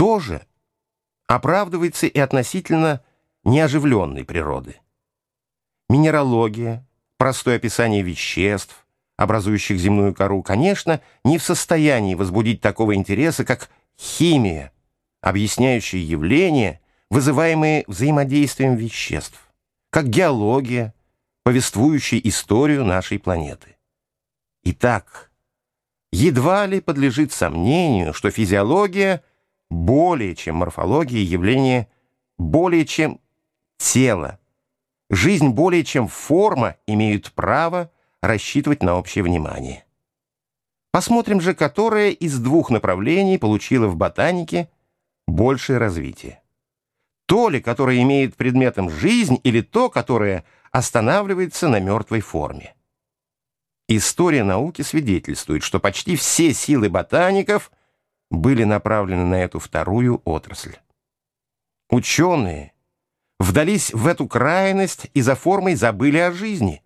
тоже оправдывается и относительно неоживленной природы. Минералогия, простое описание веществ, образующих земную кору, конечно, не в состоянии возбудить такого интереса, как химия, объясняющая явления, вызываемые взаимодействием веществ, как геология, повествующая историю нашей планеты. Итак, едва ли подлежит сомнению, что физиология более чем морфология явление более чем тело, жизнь более чем форма имеют право рассчитывать на общее внимание. Посмотрим же, которое из двух направлений получило в ботанике большее развитие. То ли, которое имеет предметом жизнь, или то, которое останавливается на мертвой форме. История науки свидетельствует, что почти все силы ботаников были направлены на эту вторую отрасль. Ученые вдались в эту крайность и за формой забыли о жизни.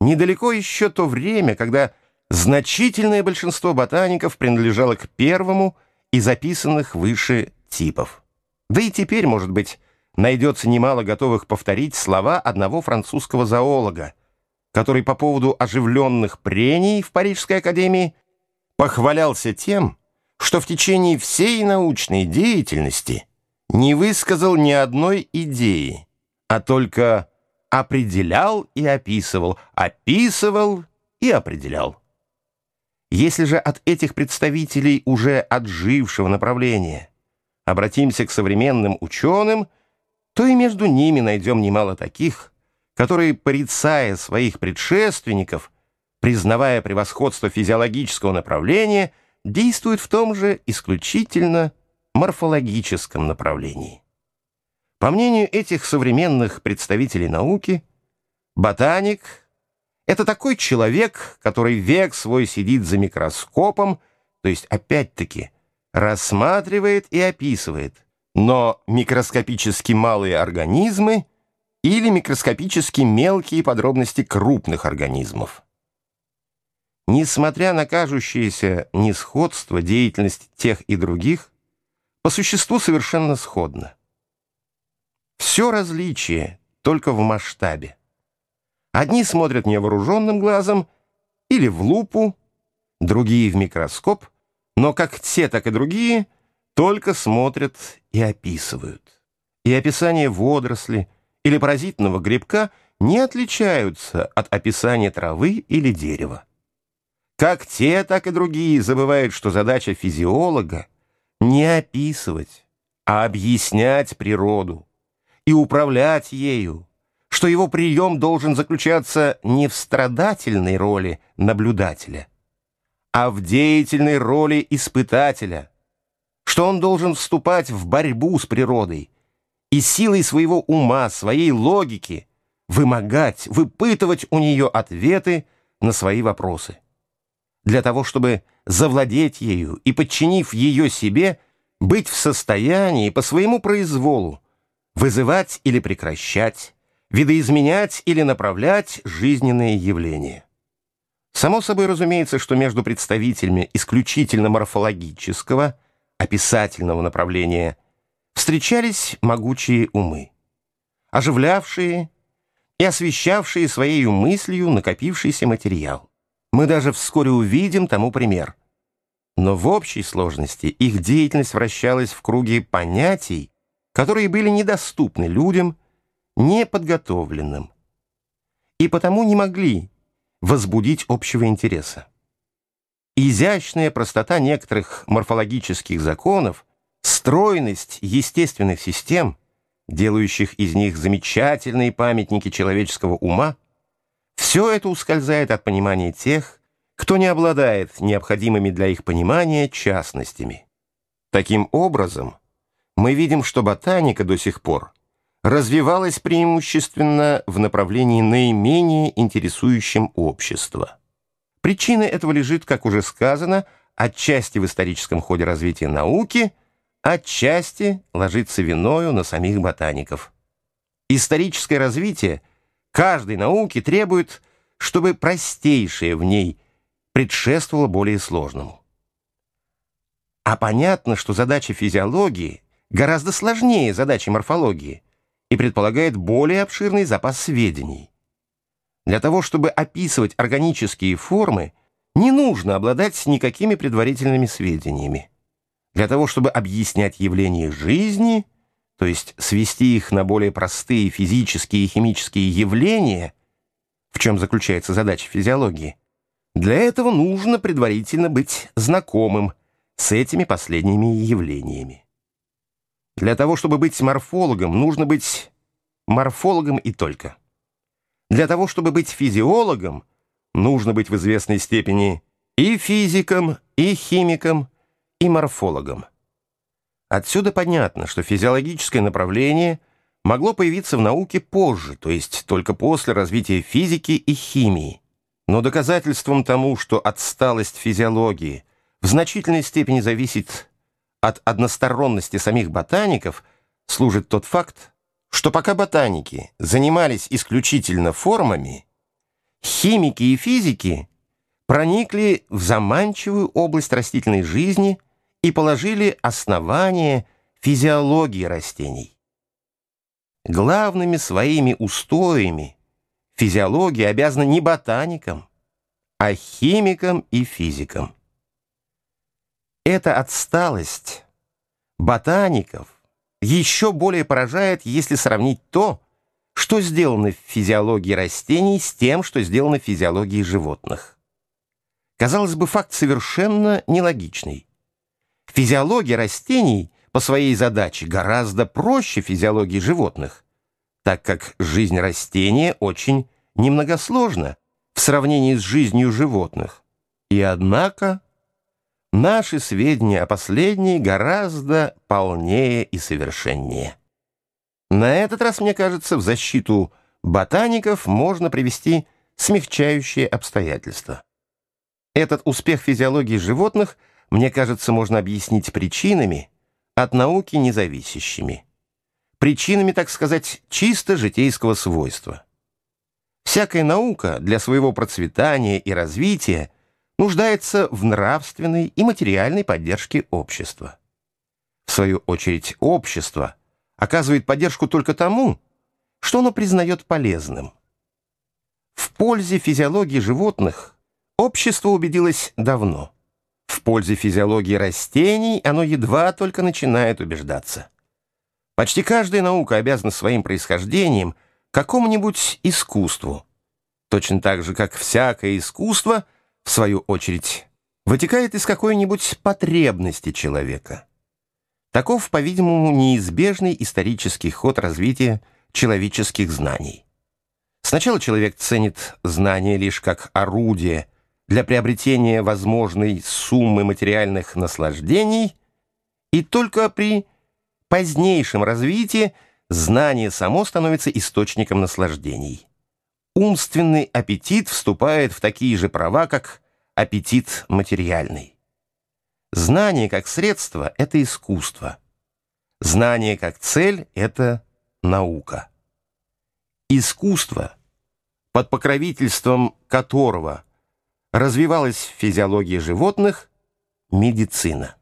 Недалеко еще то время, когда значительное большинство ботаников принадлежало к первому из записанных выше типов. Да и теперь, может быть, найдется немало готовых повторить слова одного французского зоолога, который по поводу оживленных прений в Парижской академии похвалялся тем, что в течение всей научной деятельности не высказал ни одной идеи, а только определял и описывал, описывал и определял. Если же от этих представителей уже отжившего направления обратимся к современным ученым, то и между ними найдем немало таких, которые, порицая своих предшественников, признавая превосходство физиологического направления, действуют в том же исключительно морфологическом направлении. По мнению этих современных представителей науки, ботаник — это такой человек, который век свой сидит за микроскопом, то есть, опять-таки, рассматривает и описывает, но микроскопически малые организмы или микроскопически мелкие подробности крупных организмов. Несмотря на кажущееся несходство, деятельность тех и других по существу совершенно сходна. Все различие только в масштабе. Одни смотрят невооруженным глазом или в лупу, другие в микроскоп, но как те, так и другие только смотрят и описывают. И описание водоросли или паразитного грибка не отличаются от описания травы или дерева. Как те, так и другие забывают, что задача физиолога не описывать, а объяснять природу и управлять ею, что его прием должен заключаться не в страдательной роли наблюдателя, а в деятельной роли испытателя, что он должен вступать в борьбу с природой и силой своего ума, своей логики вымогать, выпытывать у нее ответы на свои вопросы для того, чтобы завладеть ею и, подчинив ее себе, быть в состоянии по своему произволу вызывать или прекращать, видоизменять или направлять жизненные явления. Само собой разумеется, что между представителями исключительно морфологического, описательного направления встречались могучие умы, оживлявшие и освещавшие своей мыслью накопившийся материал. Мы даже вскоре увидим тому пример. Но в общей сложности их деятельность вращалась в круге понятий, которые были недоступны людям, неподготовленным, и потому не могли возбудить общего интереса. Изящная простота некоторых морфологических законов, стройность естественных систем, делающих из них замечательные памятники человеческого ума – все это ускользает от понимания тех, кто не обладает необходимыми для их понимания частностями. Таким образом, мы видим, что ботаника до сих пор развивалась преимущественно в направлении наименее интересующем общество. Причина этого лежит, как уже сказано, отчасти в историческом ходе развития науки, отчасти ложится виною на самих ботаников. Историческое развитие – каждой науки требует, чтобы простейшее в ней предшествовало более сложному. А понятно, что задача физиологии гораздо сложнее задачи морфологии и предполагает более обширный запас сведений. Для того, чтобы описывать органические формы, не нужно обладать никакими предварительными сведениями. Для того, чтобы объяснять явления жизни, то есть свести их на более простые физические и химические явления, в чем заключается задача физиологии, для этого нужно предварительно быть знакомым с этими последними явлениями. Для того, чтобы быть морфологом, нужно быть морфологом и только. Для того, чтобы быть физиологом, нужно быть в известной степени и физиком, и химиком, и морфологом. Отсюда понятно, что физиологическое направление могло появиться в науке позже, то есть только после развития физики и химии. Но доказательством тому, что отсталость физиологии в значительной степени зависит от односторонности самих ботаников, служит тот факт, что пока ботаники занимались исключительно формами, химики и физики проникли в заманчивую область растительной жизни и положили основание физиологии растений. Главными своими устоями физиология обязана не ботаникам, а химикам и физикам. Эта отсталость ботаников еще более поражает, если сравнить то, что сделано в физиологии растений с тем, что сделано в физиологии животных. Казалось бы, факт совершенно нелогичный. Физиология растений по своей задаче гораздо проще физиологии животных, так как жизнь растения очень немногосложна в сравнении с жизнью животных. И однако наши сведения о последней гораздо полнее и совершеннее. На этот раз, мне кажется, в защиту ботаников можно привести смягчающие обстоятельства. Этот успех физиологии животных, мне кажется, можно объяснить причинами, от науки независящими. Причинами, так сказать, чисто житейского свойства. Всякая наука для своего процветания и развития нуждается в нравственной и материальной поддержке общества. В свою очередь, общество оказывает поддержку только тому, что оно признает полезным. В пользе физиологии животных общество убедилось давно. В пользе физиологии растений оно едва только начинает убеждаться. Почти каждая наука обязана своим происхождением какому-нибудь искусству, точно так же, как всякое искусство — в свою очередь, вытекает из какой-нибудь потребности человека. Таков, по-видимому, неизбежный исторический ход развития человеческих знаний. Сначала человек ценит знания лишь как орудие для приобретения возможной суммы материальных наслаждений, и только при позднейшем развитии знание само становится источником наслаждений умственный аппетит вступает в такие же права, как аппетит материальный. Знание как средство — это искусство. Знание как цель — это наука. Искусство, под покровительством которого развивалась физиология животных — медицина.